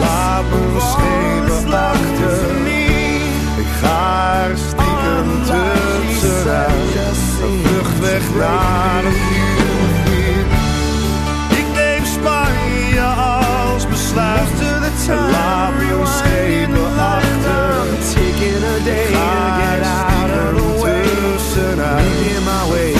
Laat me schepen achter. Ik ga er stiekem tussenuit. Een vlucht weg naar een nieuw begin. Ik neem Spanje als besluit. En laat me schepen achter. Taking a day Ik ga get er stiekem way. tussenuit.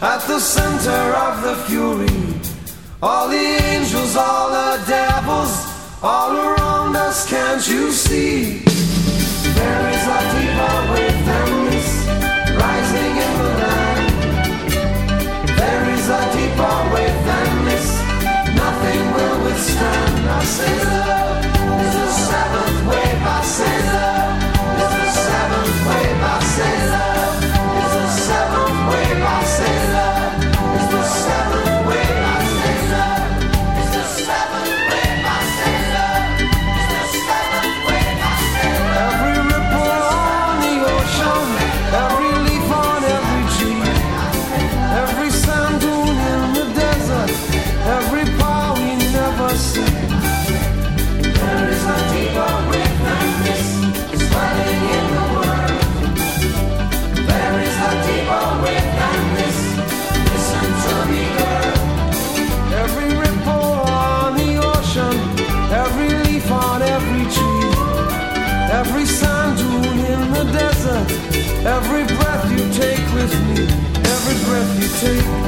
At the center of the fury, all the angels, all the devils, all around us, can't you see? There is a deeper within this, rising in the land. There is a deeper within this, nothing will withstand. us. is seventh wave. Every breath you take with me, every breath you take.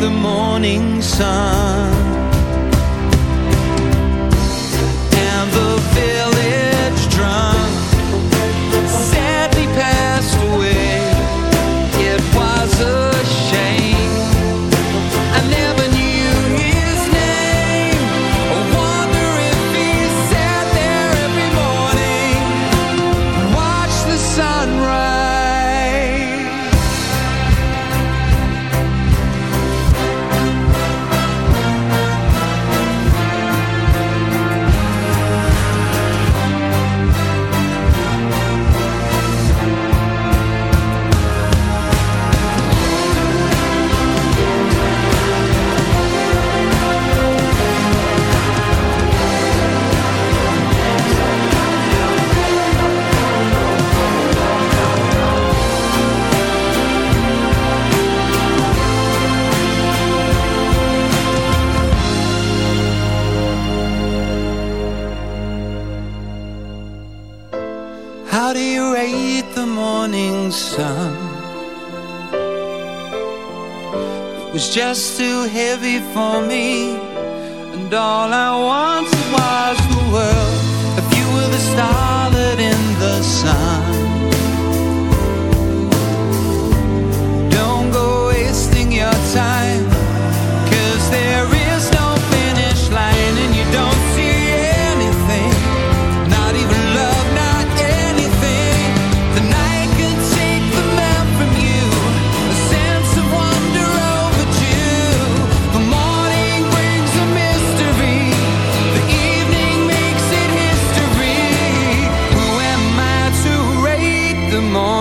the morning sun.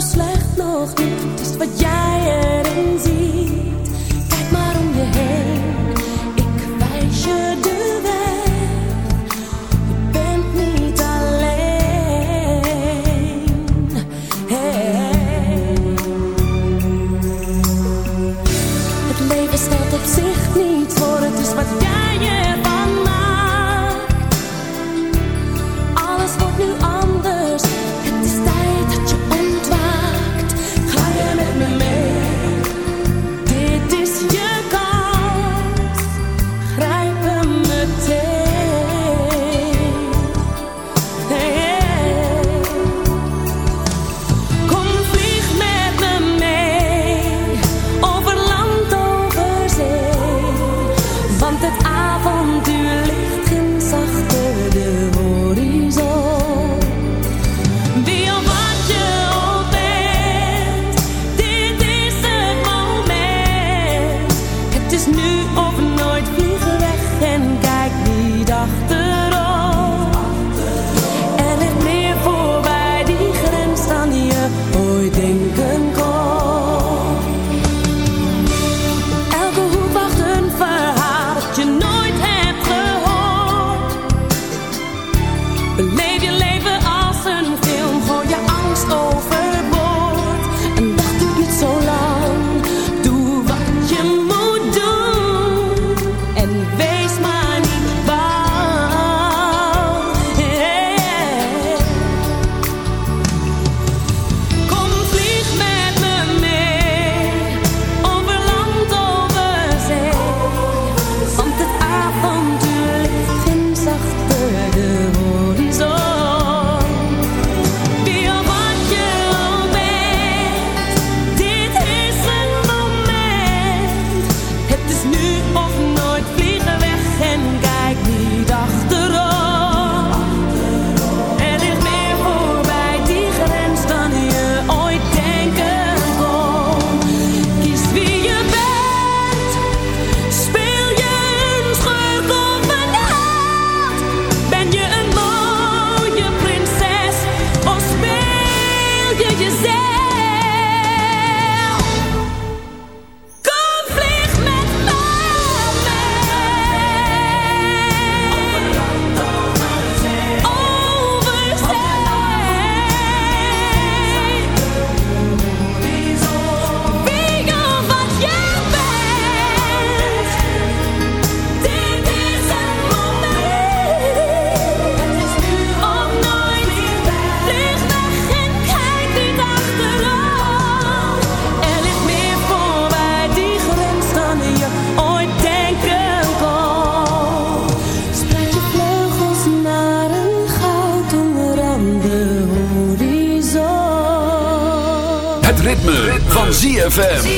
slecht nog niet, het is wat jij erin ziet. ZFM.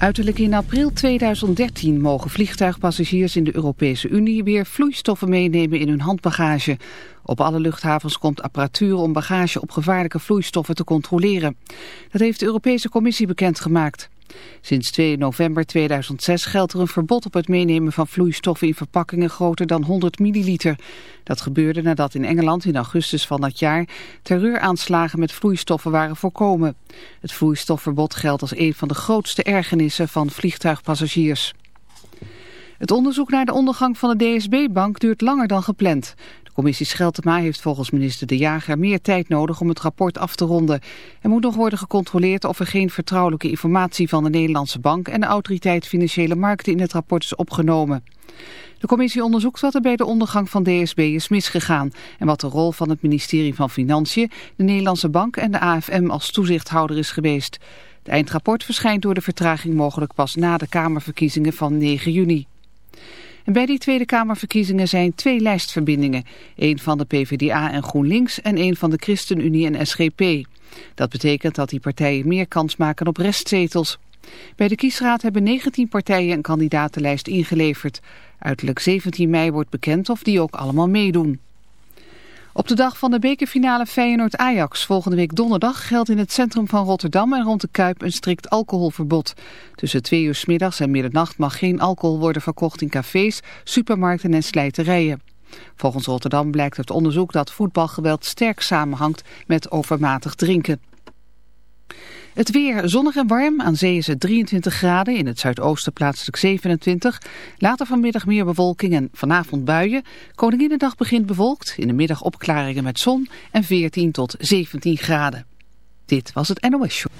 Uiterlijk in april 2013 mogen vliegtuigpassagiers in de Europese Unie weer vloeistoffen meenemen in hun handbagage. Op alle luchthavens komt apparatuur om bagage op gevaarlijke vloeistoffen te controleren. Dat heeft de Europese Commissie bekendgemaakt. Sinds 2 november 2006 geldt er een verbod op het meenemen van vloeistoffen in verpakkingen groter dan 100 milliliter. Dat gebeurde nadat in Engeland in augustus van dat jaar terreuraanslagen met vloeistoffen waren voorkomen. Het vloeistofverbod geldt als een van de grootste ergernissen van vliegtuigpassagiers. Het onderzoek naar de ondergang van de DSB-bank duurt langer dan gepland. Commissie Scheltema heeft volgens minister De Jager meer tijd nodig om het rapport af te ronden. Er moet nog worden gecontroleerd of er geen vertrouwelijke informatie van de Nederlandse bank en de autoriteit Financiële Markten in het rapport is opgenomen. De commissie onderzoekt wat er bij de ondergang van DSB is misgegaan en wat de rol van het ministerie van Financiën, de Nederlandse bank en de AFM als toezichthouder is geweest. Het eindrapport verschijnt door de vertraging mogelijk pas na de Kamerverkiezingen van 9 juni. En bij die Tweede Kamerverkiezingen zijn twee lijstverbindingen. Eén van de PvdA en GroenLinks en één van de ChristenUnie en SGP. Dat betekent dat die partijen meer kans maken op restzetels. Bij de kiesraad hebben 19 partijen een kandidatenlijst ingeleverd. Uiterlijk 17 mei wordt bekend of die ook allemaal meedoen. Op de dag van de bekerfinale Feyenoord-Ajax volgende week donderdag geldt in het centrum van Rotterdam en rond de Kuip een strikt alcoholverbod. Tussen twee uur 's middags en middernacht mag geen alcohol worden verkocht in cafés, supermarkten en slijterijen. Volgens Rotterdam blijkt uit onderzoek dat voetbalgeweld sterk samenhangt met overmatig drinken. Het weer zonnig en warm. Aan zee is het 23 graden. In het zuidoosten plaatselijk 27. Later vanmiddag meer bewolking en vanavond buien. Koninginnedag begint bewolkt. In de middag opklaringen met zon en 14 tot 17 graden. Dit was het NOS Show.